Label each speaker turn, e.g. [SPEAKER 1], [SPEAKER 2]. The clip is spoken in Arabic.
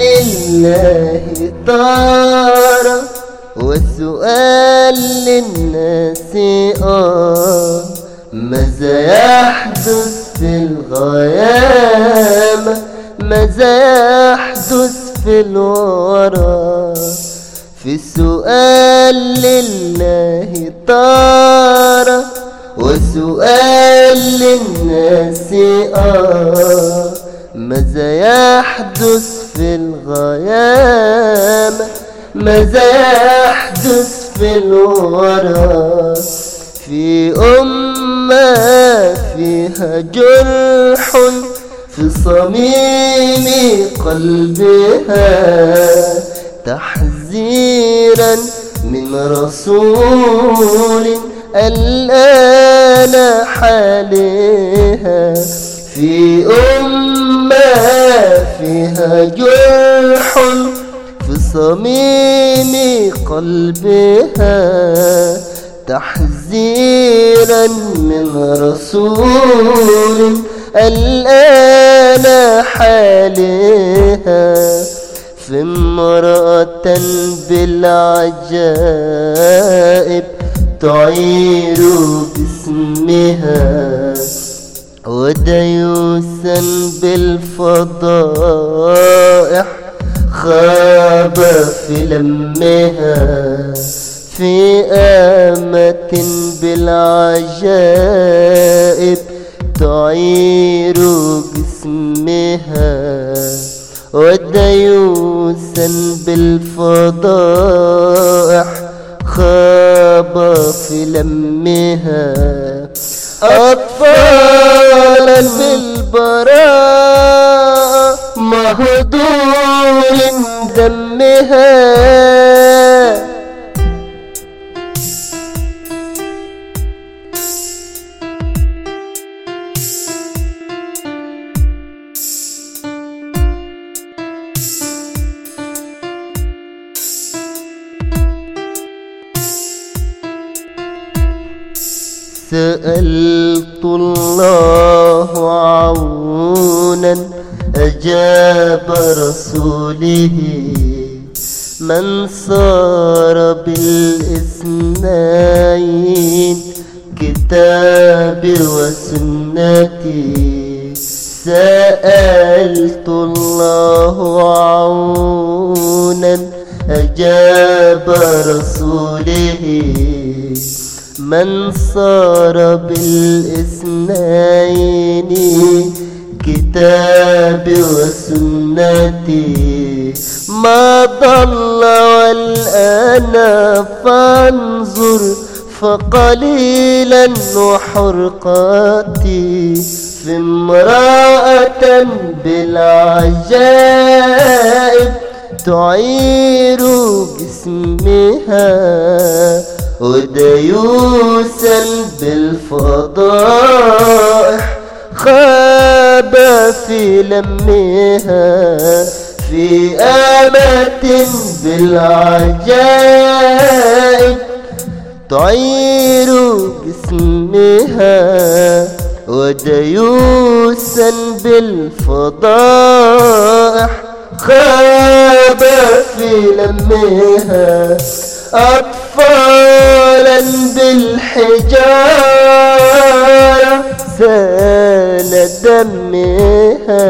[SPEAKER 1] لله طار وسؤال للناس آه. ماذا يحدث في الغيامة؟ ماذا يحدث في الورى؟ في سؤال لله طار وسؤال للناس آه. ماذا يحدث في الغيامة؟ ماذا يحدث في الورى؟ في أمة فيها جرح في صميم قلبها تحذيرا من رسول الآن حالها في أمة فيها جرح في صميم قلبها تحذيرا من رسول الآن حالها في امرأة بالعجائب تعير باسمها. وديوسا بالفضائح خاب في لمها في آمة بالعجائب تعير باسمها. وديوسا بالفضائح خاب في لمها. أطفالا بالبراء مهدور دمها سألت الله عونا أجاب رسوله من صار بالإثنين كتاب وسنتي. سألت الله عونا أجاب رسوله من صار بالإثنين كتاب وسنتي ما ضل والآن فانظر فقليلا وحرقاتي في امرأة بالعجائب تعير باسمها وديوسا بالفضائح خاب في لمها في آمة بالعجائب تعير باسمها وديوسا بالفضائح خاب في لمها. أطفالا بالحجارة سال دمها.